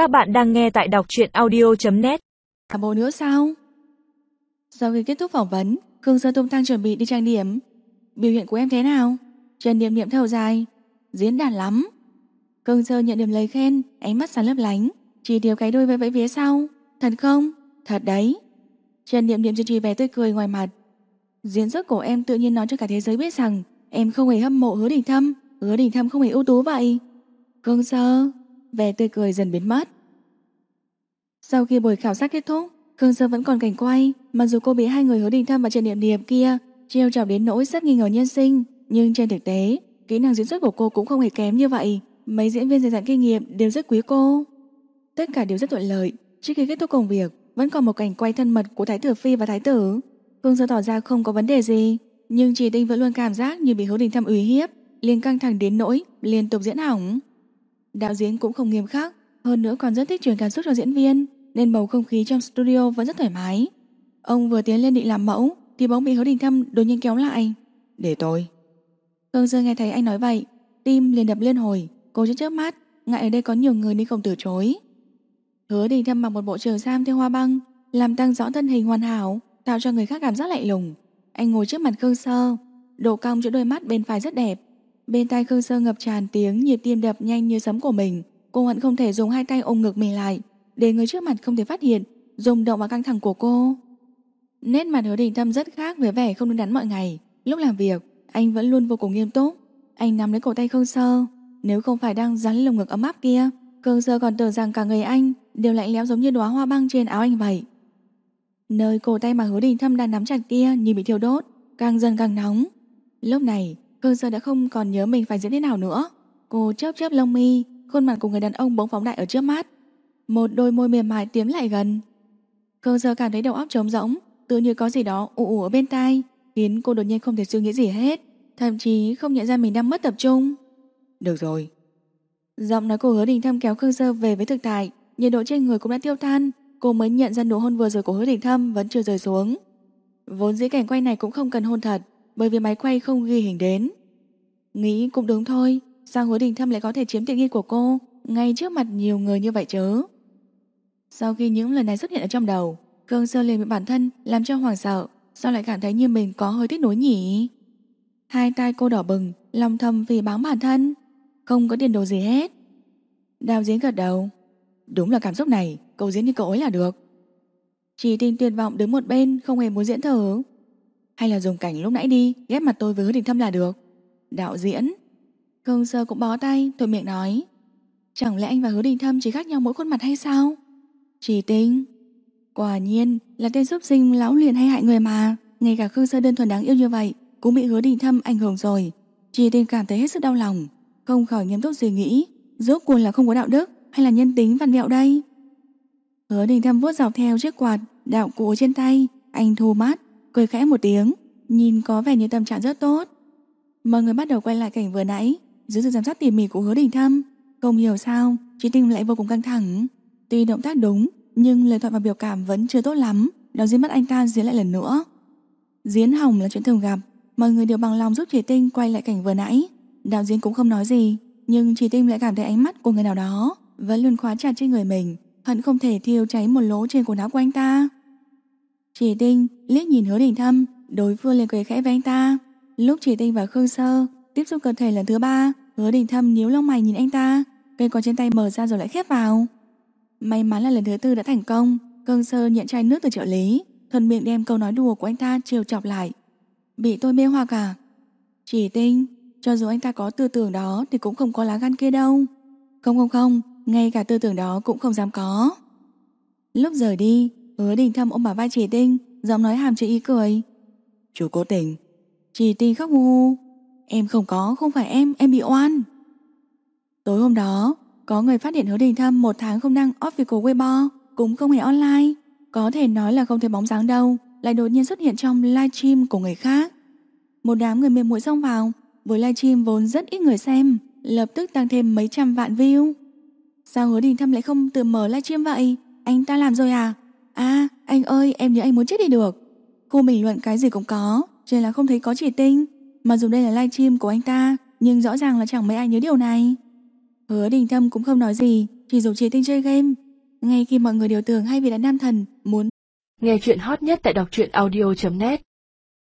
Các bạn đang nghe tại đọc truyện audio.net cả bộ nữa sao? Sau khi kết thúc phỏng vấn, Khương Sơn tung tăng chuẩn bị đi trang điểm. Biểu hiện của em thế nào? Trần Niệm Niệm thở dài. Diễn đàn lắm. Khương Sơn nhận điểm lời khen, ánh mắt sáng lấp lánh. Chỉ điều cái đôi với vẫy vía sau. Thật không? Thật đấy. Trần Niệm Niệm duy trì vẻ tươi cười ngoài mặt. Diễn xuất của em tự nhiên nói cho cả thế giới biết rằng em không hề hâm mộ hứa đình thâm, hứa đình thâm không hề ưu tú vậy. Khương Sơ, vẻ tươi cười dần biến mất. Sau khi buổi khảo sát kết thúc, Khương Sơ vẫn còn cảnh quay, mặc dù cô bị hai người hứa đình thâm và Trần Niệm Điệp kia trêu chọc đến nỗi rất nghi ngờ nhân sinh, nhưng trên thực tế, kỹ năng diễn xuất của cô cũng không hề kém như vậy. Mấy diễn viên dày dặn kinh nghiệm đều rất quý cô. Tất cả đều rất thuận lợi. Trước khi kết thúc công việc, vẫn còn một cảnh quay thân mật của Thái tử Phi và Thái tử. Khương Sơ tỏ ra không có vấn đề gì, nhưng Trì Tinh vẫn luôn cảm giác như bị hứa đình thâm uy hiếp, liền căng thẳng đến nỗi liên tục diễn hỏng. Đạo diễn cũng không nghiêm khắc, hơn nữa còn rất thích truyền cảm xúc cho diễn viên, nên bầu không khí trong studio vẫn rất thoải mái. Ông vừa tiến lên định làm mẫu thì bỗng bị Hứa Đình Thâm đột nhiên kéo lại. "Để tôi." Khương Dương nghe thấy anh nói vậy, tim liền đập liên hồi, cô chớp chớp mắt, ngại ở đây có nhiều người nên không từ chối. Hứa Đình Thâm mặc một bộ trường sam theo hoa băng, làm tăng rõ thân hình hoàn hảo, tạo cho người khác cảm giác lạnh lùng. Anh ngồi trước mặt Khương Sơ, độ cong giữa đôi mắt bên phải rất đẹp, Bên tai Khương Sơ ngập tràn tiếng nhịp tim đập nhanh như sấm của mình. Cô vẫn không thể dùng hai tay ôm ngực mình lại, để người trước mặt không thể phát hiện rung động và căng thẳng của cô. Nét mặt hứa đình thâm rất khác với vẻ không đứng đắn mọi ngày. Lúc làm việc, anh vẫn luôn vô cùng nghiêm túc. Anh nắm lấy cổ tay Khương Sơ. Nếu không phải đang rắn lồng ngực ấm áp kia, Khương Sơ còn tưởng rằng cả người anh đều lạnh lẽo giống như đóa hoa băng trên áo anh vậy. Nơi cổ tay mà hứa đình thâm đang nắm chặt kia như bị thiêu đốt, càng dần càng nóng. Lúc này, Cơ giờ đã không còn nhớ mình phải diễn thế nào nữa. Cô chớp chớp lông mi Khuôn mặt của người đàn ông bỗng phóng đại ở trước mắt. Một đôi môi mềm mại tiến lại gần. Cơ giờ cảm thấy đầu óc trống rỗng Tự như có gì đó ù ù ở bên tai Khiến cô đột nhiên không thể suy nghĩ gì hết Thậm chí không nhận ra mình đang mất tập trung. Được rồi. Giọng nói của hứa đình thâm kéo Khương Sơ về với thực tại Nhiệt độ trên người cũng đã tiêu tan Cô mới nhận ra nụ hôn vừa rồi của hứa đình thâm Vẫn chưa rời xuống. Vốn dĩ cảnh quay này cũng không cần hôn thật bởi vì máy quay không ghi hình đến. Nghĩ cũng đúng thôi, sao hứa đình thâm lại có thể chiếm tiện nghi của cô ngay trước mặt nhiều người như vậy chứ? Sau khi những lời này xuất hiện ở trong đầu, Khương Sơ liền bị bản thân làm cho hoảng sợ, sao lại cảm thấy như mình có hơi tiếc nối nhỉ? Hai tay cô đỏ bừng, lòng thầm vì bám bản thân, không có tiền đồ gì hết. Đào diễn gật đầu. Đúng là cảm xúc này, cậu diễn như cậu ấy là được. Chỉ tình tuyệt vọng đứng một bên không hề muốn diễn thử. Hay là dùng cảnh lúc nãy đi Ghép mặt tôi với hứa đình thâm là được Đạo diễn. Khương Sơ cũng bó tay thôi miệng nói Chẳng lẽ anh và hứa đình thâm chỉ khác nhau mỗi khuôn mặt hay sao? Chỉ Tinh Quả nhiên là tên giúp sinh lão liền hay hại người mà. Ngay cả Khương Sơ đơn thuần đáng yêu như vậy Cũng bị hứa đình thâm ảnh hưởng rồi. Chỉ Tinh cảm thấy hết sức đau lòng Không khỏi nghiêm túc suy nghĩ Rốt cuộc là không có đạo đức hay là nhân tính văn vẹo đây? Hứa đình thâm vuốt dọc theo chiếc quạt Đạo cụ trên tay Anh thu mát cười khẽ một tiếng, nhìn có vẻ như tâm trạng rất tốt. Mọi người bắt đầu quay lại cảnh vừa nãy, dưới sự giám sát tỉ mỉ của Hứa Đình Thâm, không hiểu sao, Trí Tinh lại vô cùng căng thẳng. Tuy động tác đúng, nhưng lời thoại và biểu cảm vẫn chưa tốt lắm, đó diễn mắt anh ta diễn lại lần nữa. Diễn hỏng là chuyện thường gặp, mọi người đều bằng lòng giúp Trí Tinh quay lại cảnh vừa nãy. Đạo diễn cũng không nói gì, nhưng Trí Tinh lại cảm thấy ánh mắt của người nào đó vẫn luôn khóa chặt trên người mình, hận không thể thiêu cháy một lỗ trên quần áo của anh ta. Chỉ Tinh liếc nhìn hứa đình thâm Đối phương liền cười khẽ với anh ta Lúc Chỉ Tinh và Khương Sơ, Tiếp xúc cơ thể lần thứ ba, Hứa đình thâm nhíu lông mày nhìn anh ta, Cây còn trên tay mở ra rồi lại khép vào. May mắn là lần thứ tư đã thành công, Khương Sơ nhận chai nước từ trợ lý, thuận miệng đem câu nói đùa của anh ta chiều chọc lại. Bị tôi mê hoặc à? Chỉ Tinh, Cho dù anh ta có tư tưởng đó Thì cũng không có lá gan kia đâu. Không không không, Ngay cả tư tưởng đó cũng không dám có. Lúc rời đi, Hứa đình thâm ôm bà vai chỉ tinh, Giọng nói hàm chứa ý cười. Chú cố tình chỉ tin khóc ngu Em không có, không phải em, em bị oan. Tối hôm đó Có người phát hiện hứa đình thâm một tháng không đăng official Weibo Cũng không hề online. Có thể nói là không thấy bóng dáng đâu Lại đột nhiên xuất hiện trong livestream của người khác. Một đám người mềm mũi xông vào Với livestream vốn rất ít người xem Lập tức tăng thêm mấy trăm vạn view. Sao hứa đình thâm lại không tự mở livestream vậy? Anh ta làm rồi à? À anh ơi em nhớ anh muốn chết đi được. Khu bình luận cái gì cũng có. Chỉ là không thấy có chỉ tinh. Mà dù đây là livestream của anh ta, Nhưng rõ ràng là chẳng mấy ai nhớ điều này. Hứa đình thâm cũng không nói gì, chỉ dùng chỉ tinh chơi game. Ngay khi mọi người đều tưởng hai vị là nam thần muốn Nghe chuyện hot nhất tại đọc truyện audio.net